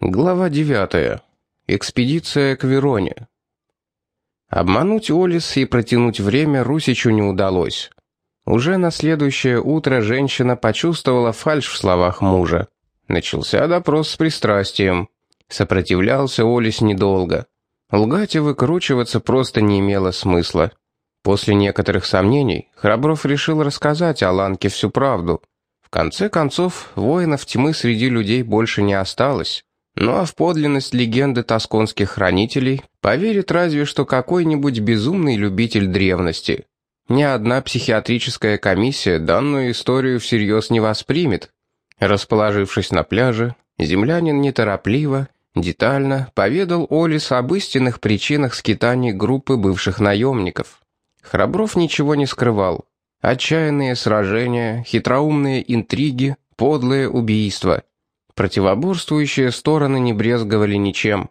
Глава 9. Экспедиция к Вероне. Обмануть Олис и протянуть время Русичу не удалось. Уже на следующее утро женщина почувствовала фальшь в словах мужа. Начался допрос с пристрастием. Сопротивлялся Олис недолго. Лгать и выкручиваться просто не имело смысла. После некоторых сомнений Храбров решил рассказать Аланке всю правду. В конце концов, воинов тьмы среди людей больше не осталось. Ну а в подлинность легенды тосконских хранителей поверит разве что какой-нибудь безумный любитель древности. Ни одна психиатрическая комиссия данную историю всерьез не воспримет. Расположившись на пляже, землянин неторопливо, детально поведал Олис об истинных причинах скитаний группы бывших наемников. Храбров ничего не скрывал. Отчаянные сражения, хитроумные интриги, подлые убийства – Противоборствующие стороны не брезговали ничем.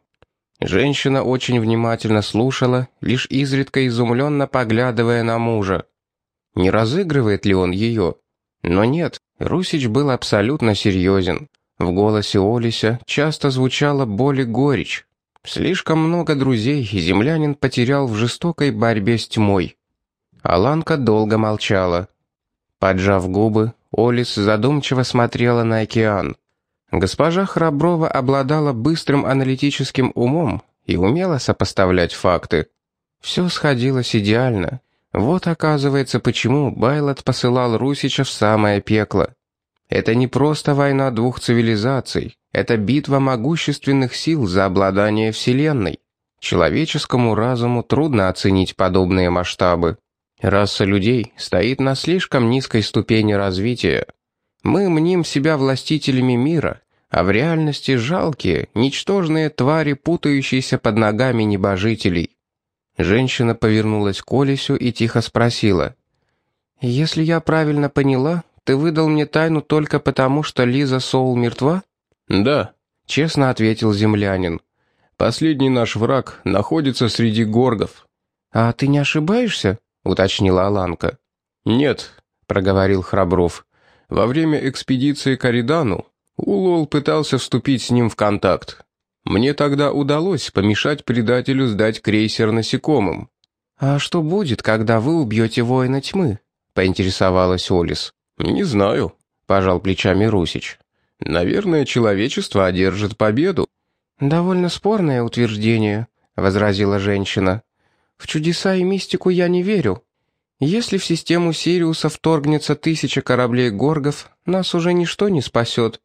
Женщина очень внимательно слушала, лишь изредка изумленно поглядывая на мужа. Не разыгрывает ли он ее? Но нет, Русич был абсолютно серьезен. В голосе Олися часто звучала боль и горечь. Слишком много друзей землянин потерял в жестокой борьбе с тьмой. Аланка долго молчала. Поджав губы, Олис задумчиво смотрела на океан. Госпожа Храброва обладала быстрым аналитическим умом и умела сопоставлять факты. Все сходилось идеально. Вот оказывается, почему Байлот посылал Русича в самое пекло. Это не просто война двух цивилизаций, это битва могущественных сил за обладание Вселенной. Человеческому разуму трудно оценить подобные масштабы. Раса людей стоит на слишком низкой ступени развития. Мы мним себя властителями мира, а в реальности жалкие, ничтожные твари, путающиеся под ногами небожителей. Женщина повернулась к Олесю и тихо спросила. «Если я правильно поняла, ты выдал мне тайну только потому, что Лиза Соул мертва?» «Да», — честно ответил землянин. «Последний наш враг находится среди горгов». «А ты не ошибаешься?» — уточнила Аланка. «Нет», — проговорил Храбров. «Во время экспедиции к Аридану Улол пытался вступить с ним в контакт. Мне тогда удалось помешать предателю сдать крейсер насекомым. «А что будет, когда вы убьете воина тьмы?» — поинтересовалась Олис. «Не знаю», — пожал плечами Русич. «Наверное, человечество одержит победу». «Довольно спорное утверждение», — возразила женщина. «В чудеса и мистику я не верю. Если в систему Сириуса вторгнется тысяча кораблей горгов, нас уже ничто не спасет.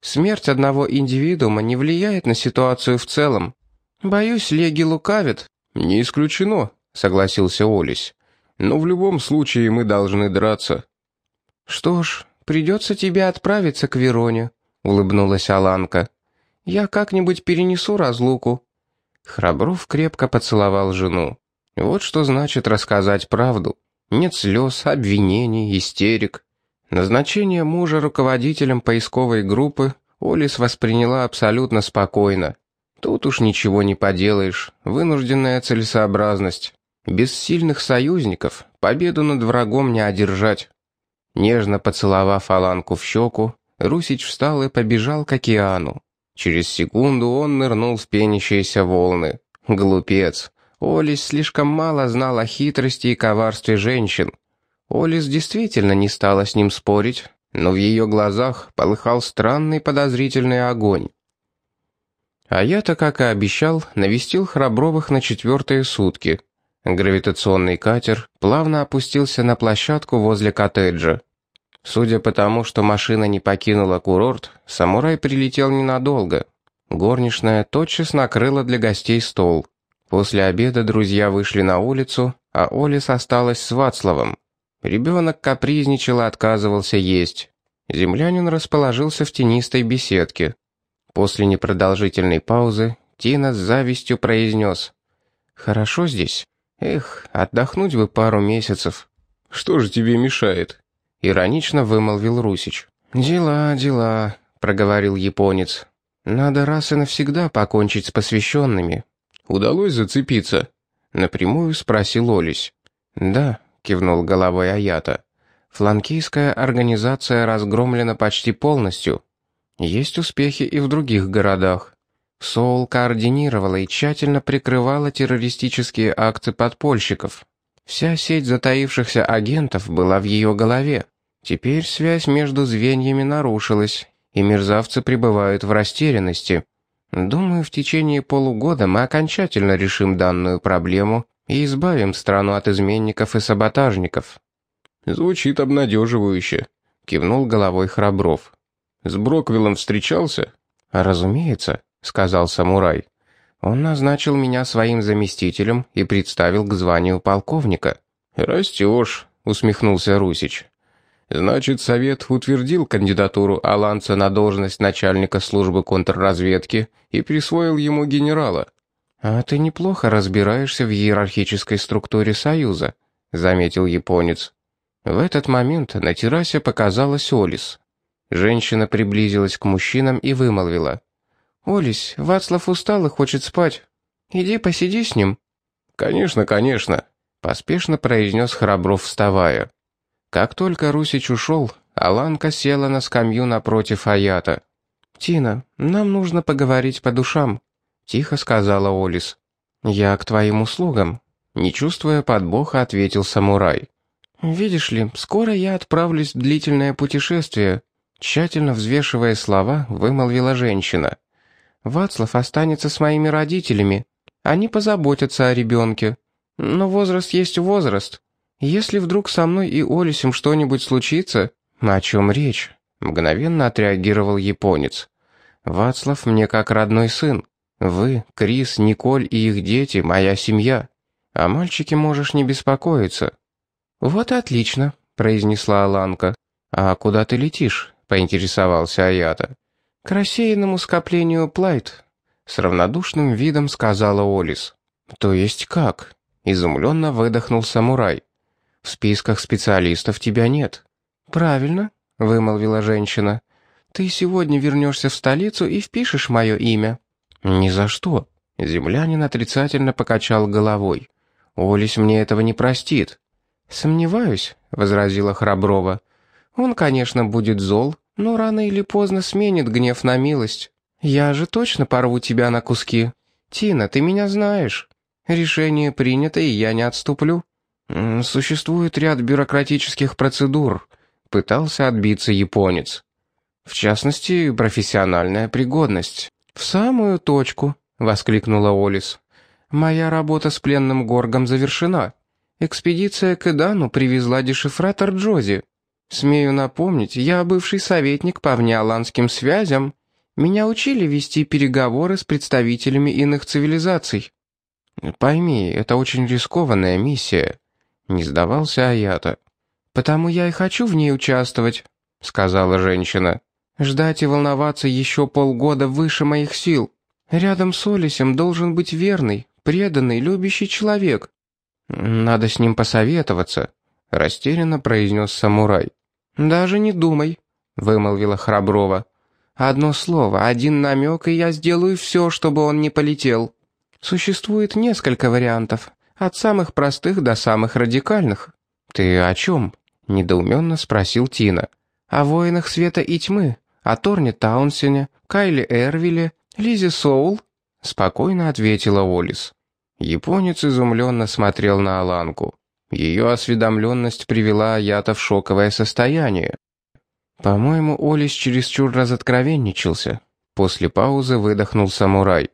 Смерть одного индивидуума не влияет на ситуацию в целом. Боюсь, Леги лукавит». «Не исключено», — согласился Олесь. «Но в любом случае мы должны драться». «Что ж, придется тебе отправиться к Вероне», — улыбнулась Аланка. «Я как-нибудь перенесу разлуку». Храбров крепко поцеловал жену. Вот что значит рассказать правду. Нет слез, обвинений, истерик. Назначение мужа руководителем поисковой группы Олис восприняла абсолютно спокойно. Тут уж ничего не поделаешь, вынужденная целесообразность. Без сильных союзников победу над врагом не одержать. Нежно поцеловав Аланку в щеку, Русич встал и побежал к океану. Через секунду он нырнул в пенящиеся волны. Глупец. Олис слишком мало знал о хитрости и коварстве женщин. Олис действительно не стала с ним спорить, но в ее глазах полыхал странный подозрительный огонь. А я-то, как и обещал, навестил Храбровых на четвертые сутки. Гравитационный катер плавно опустился на площадку возле коттеджа. Судя по тому, что машина не покинула курорт, самурай прилетел ненадолго. Горничная тотчас накрыла для гостей стол. После обеда друзья вышли на улицу, а Олис осталась с Вацлавом. Ребенок капризничал и отказывался есть. Землянин расположился в тенистой беседке. После непродолжительной паузы Тина с завистью произнес. «Хорошо здесь. Эх, отдохнуть бы пару месяцев». «Что же тебе мешает?» Иронично вымолвил Русич. «Дела, дела», — проговорил японец. «Надо раз и навсегда покончить с посвященными». «Удалось зацепиться?» Напрямую спросил Олесь. «Да», — кивнул головой Аята. «Фланкийская организация разгромлена почти полностью. Есть успехи и в других городах. Соул координировала и тщательно прикрывала террористические акты подпольщиков. Вся сеть затаившихся агентов была в ее голове. Теперь связь между звеньями нарушилась, и мерзавцы пребывают в растерянности. Думаю, в течение полугода мы окончательно решим данную проблему и избавим страну от изменников и саботажников». «Звучит обнадеживающе», — кивнул головой Храбров. «С Броквиллом встречался?» «Разумеется», — сказал самурай. «Он назначил меня своим заместителем и представил к званию полковника». «Растешь», — усмехнулся Русич. «Значит, Совет утвердил кандидатуру Аланца на должность начальника службы контрразведки и присвоил ему генерала». «А ты неплохо разбираешься в иерархической структуре Союза», — заметил японец. В этот момент на террасе показалась Олис. Женщина приблизилась к мужчинам и вымолвила. «Олис, Вацлав устал и хочет спать. Иди посиди с ним». «Конечно, конечно», — поспешно произнес Храбров, вставая. Как только Русич ушел, Аланка села на скамью напротив Аята. «Тина, нам нужно поговорить по душам», тихо сказала Олис. «Я к твоим услугам», — не чувствуя подбоха, ответил самурай. «Видишь ли, скоро я отправлюсь в длительное путешествие», тщательно взвешивая слова, вымолвила женщина. «Вацлав останется с моими родителями. Они позаботятся о ребенке. Но возраст есть возраст. Если вдруг со мной и Олисем что-нибудь случится...» «О чем речь?» — мгновенно отреагировал японец. «Вацлав мне как родной сын. Вы, Крис, Николь и их дети — моя семья. О мальчике можешь не беспокоиться». «Вот отлично», — произнесла Аланка. «А куда ты летишь?» — поинтересовался Аята. «К рассеянному скоплению Плайт», — с равнодушным видом сказала Олис. «То есть как?» — изумленно выдохнул самурай. «В списках специалистов тебя нет». «Правильно», — вымолвила женщина. «Ты сегодня вернешься в столицу и впишешь мое имя». «Ни за что». Землянин отрицательно покачал головой. «Олесь мне этого не простит». «Сомневаюсь», — возразила Храброва. «Он, конечно, будет зол, но рано или поздно сменит гнев на милость. Я же точно порву тебя на куски. Тина, ты меня знаешь. Решение принято, и я не отступлю». «Существует ряд бюрократических процедур», — пытался отбиться японец. «В частности, профессиональная пригодность». «В самую точку», — воскликнула Олис. «Моя работа с пленным горгом завершена. Экспедиция к Эдану привезла дешифратор Джози. Смею напомнить, я бывший советник по внеаланским связям. Меня учили вести переговоры с представителями иных цивилизаций». «Пойми, это очень рискованная миссия», — не сдавался Аята. «Потому я и хочу в ней участвовать», — сказала женщина. Ждать и волноваться еще полгода выше моих сил. Рядом с Олесем должен быть верный, преданный, любящий человек. Надо с ним посоветоваться, растерянно произнес самурай. Даже не думай, вымолвила Храброва. Одно слово, один намек, и я сделаю все, чтобы он не полетел. Существует несколько вариантов, от самых простых до самых радикальных. Ты о чем? недоуменно спросил Тина. О воинах света и тьмы, о Торне Таунсене, Кайле Эрвиле, Лизе Соул?» — спокойно ответила Олис. Японец изумленно смотрел на Аланку. Ее осведомленность привела Аята в шоковое состояние. «По-моему, Олис чересчур разоткровенничался». После паузы выдохнул самурай.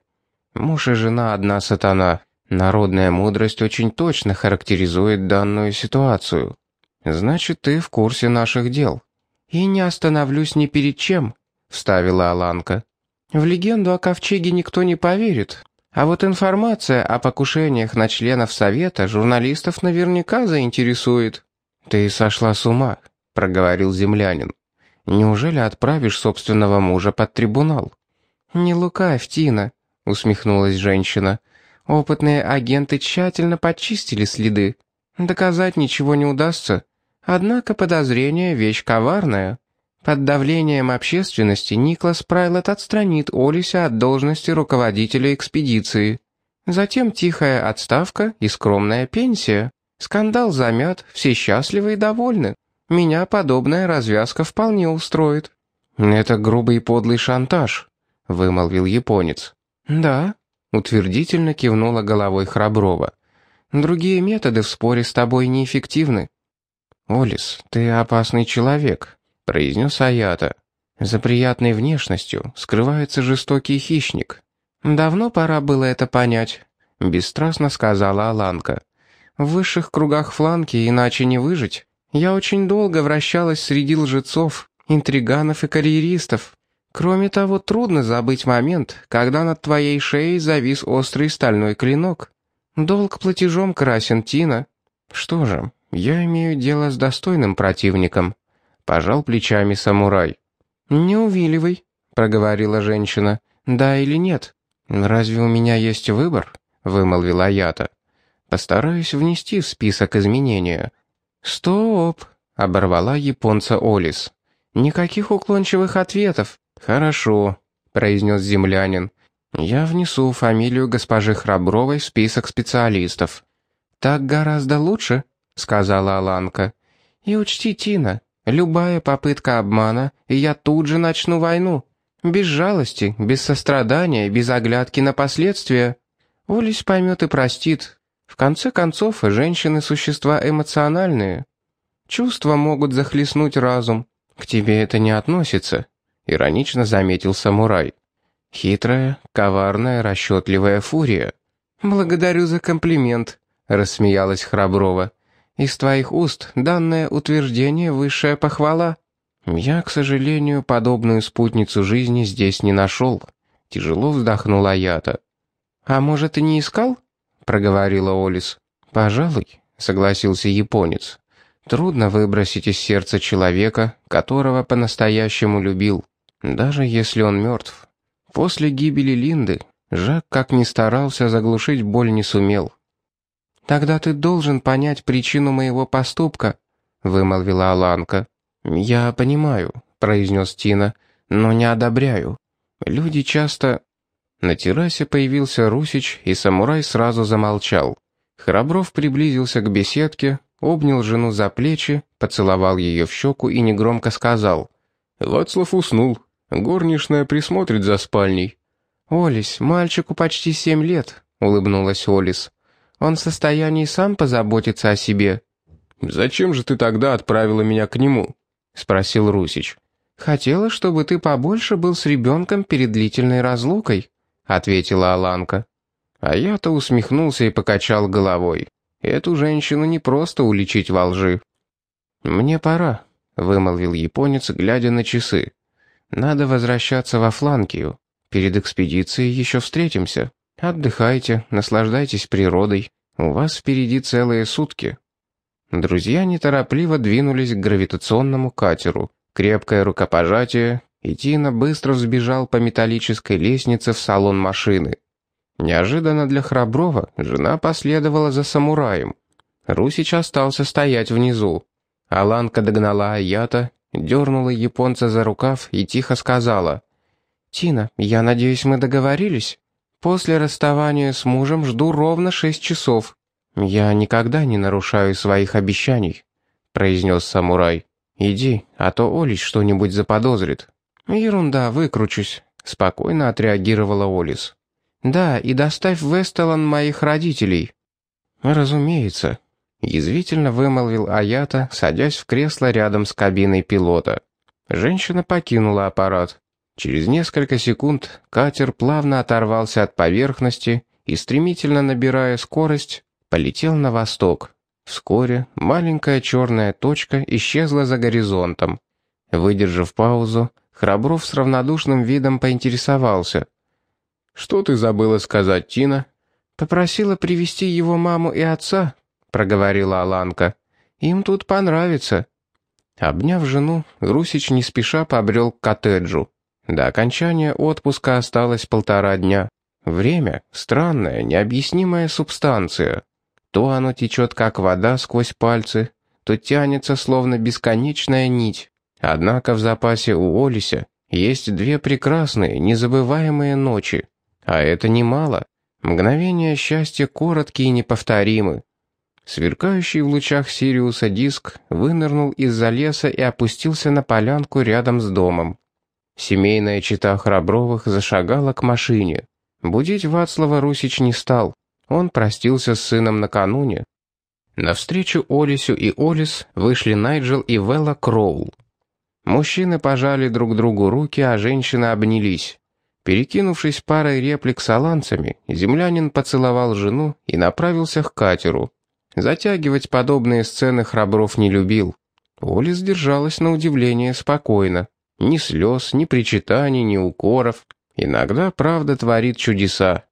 «Муж и жена одна сатана. Народная мудрость очень точно характеризует данную ситуацию. Значит, ты в курсе наших дел. «И не остановлюсь ни перед чем», — вставила Аланка. «В легенду о ковчеге никто не поверит, а вот информация о покушениях на членов Совета журналистов наверняка заинтересует». «Ты сошла с ума», — проговорил землянин. «Неужели отправишь собственного мужа под трибунал?» «Не лукавь, Тина», — усмехнулась женщина. «Опытные агенты тщательно почистили следы. Доказать ничего не удастся. Однако подозрение — вещь коварная. Под давлением общественности Никлас Прайлот отстранит Олися от должности руководителя экспедиции. Затем тихая отставка и скромная пенсия. Скандал замят, все счастливы и довольны. Меня подобная развязка вполне устроит». «Это грубый подлый шантаж», — вымолвил японец. «Да», — утвердительно кивнула головой Храброва. «Другие методы в споре с тобой неэффективны». «Олис, ты опасный человек», — произнес Аята. «За приятной внешностью скрывается жестокий хищник». «Давно пора было это понять», — бесстрастно сказала Аланка. «В высших кругах фланки иначе не выжить. Я очень долго вращалась среди лжецов, интриганов и карьеристов. Кроме того, трудно забыть момент, когда над твоей шеей завис острый стальной клинок. Долг платежом красен, Тина. Что же, я имею дело с достойным противником. Пожал плечами самурай. Не увиливай, проговорила женщина. Да или нет? Разве у меня есть выбор? Вымолвила Ята. Постараюсь внести в список изменения. Стоп, оборвала японца Олис. Никаких уклончивых ответов. «Хорошо», — произнес землянин. «Я внесу фамилию госпожи Храбровой в список специалистов». «Так гораздо лучше», — сказала Аланка. «И учти, Тина, любая попытка обмана, и я тут же начну войну. Без жалости, без сострадания, без оглядки на последствия. Олесь поймет и простит. В конце концов, женщины — существа эмоциональные. Чувства могут захлестнуть разум. К тебе это не относится. — иронично заметил самурай. «Хитрая, коварная, расчетливая фурия». «Благодарю за комплимент», — рассмеялась Храброва. «Из твоих уст данное утверждение высшая похвала». «Я, к сожалению, подобную спутницу жизни здесь не нашел», — тяжело вздохнула Ята. «А может, и не искал?» — проговорила Олис. «Пожалуй», — согласился японец. «Трудно выбросить из сердца человека, которого по-настоящему любил» даже если он мертв. После гибели Линды Жак, как ни старался, заглушить боль не сумел. «Тогда ты должен понять причину моего поступка», — вымолвила Аланка. «Я понимаю», — произнес Тина, — «но не одобряю. Люди часто...» На террасе появился Русич, и самурай сразу замолчал. Храбров приблизился к беседке, обнял жену за плечи, поцеловал ее в щеку и негромко сказал. «Вацлав уснул. Горничная присмотрит за спальней». «Олесь, мальчику почти семь лет», — улыбнулась Олис. «Он в состоянии сам позаботиться о себе». «Зачем же ты тогда отправила меня к нему?» — спросил Русич. «Хотела, чтобы ты побольше был с ребенком перед длительной разлукой», — ответила Аланка. А я-то усмехнулся и покачал головой. Эту женщину не просто уличить во лжи. «Мне пора», — вымолвил японец, глядя на часы. Надо возвращаться во Фланкию. Перед экспедицией еще встретимся. Отдыхайте, наслаждайтесь природой. У вас впереди целые сутки». Друзья неторопливо двинулись к гравитационному катеру. Крепкое рукопожатие, и Тина быстро взбежал по металлической лестнице в салон машины. Неожиданно для Храброва жена последовала за самураем. Русич остался стоять внизу. Аланка догнала Аята дернула японца за рукав и тихо сказала. «Тина, я надеюсь, мы договорились? После расставания с мужем жду ровно шесть часов. Я никогда не нарушаю своих обещаний», — произнес самурай. «Иди, а то Олис что-нибудь заподозрит». «Ерунда, выкручусь», — спокойно отреагировала Олис. «Да, и доставь в Вестелан моих родителей». «Разумеется», Язвительно вымолвил Аята, садясь в кресло рядом с кабиной пилота. Женщина покинула аппарат. Через несколько секунд катер плавно оторвался от поверхности и, стремительно набирая скорость, полетел на восток. Вскоре маленькая черная точка исчезла за горизонтом. Выдержав паузу, Храбров с равнодушным видом поинтересовался. «Что ты забыла сказать, Тина?» «Попросила привести его маму и отца», проговорила Аланка. «Им тут понравится». Обняв жену, Русич не спеша побрел к коттеджу. До окончания отпуска осталось полтора дня. Время — странная, необъяснимая субстанция. То оно течет, как вода сквозь пальцы, то тянется, словно бесконечная нить. Однако в запасе у Олися есть две прекрасные, незабываемые ночи. А это немало. Мгновения счастья короткие и неповторимы. Сверкающий в лучах Сириуса диск вынырнул из-за леса и опустился на полянку рядом с домом. Семейная чита Храбровых зашагала к машине. Будить Вацлава Русич не стал. Он простился с сыном накануне. Навстречу Олисю и Олис вышли Найджел и Велла Кроул. Мужчины пожали друг другу руки, а женщины обнялись. Перекинувшись парой реплик с аланцами, землянин поцеловал жену и направился к катеру. Затягивать подобные сцены Храбров не любил. Олис держалась на удивление спокойно. Ни слез, ни причитаний, ни укоров. Иногда правда творит чудеса.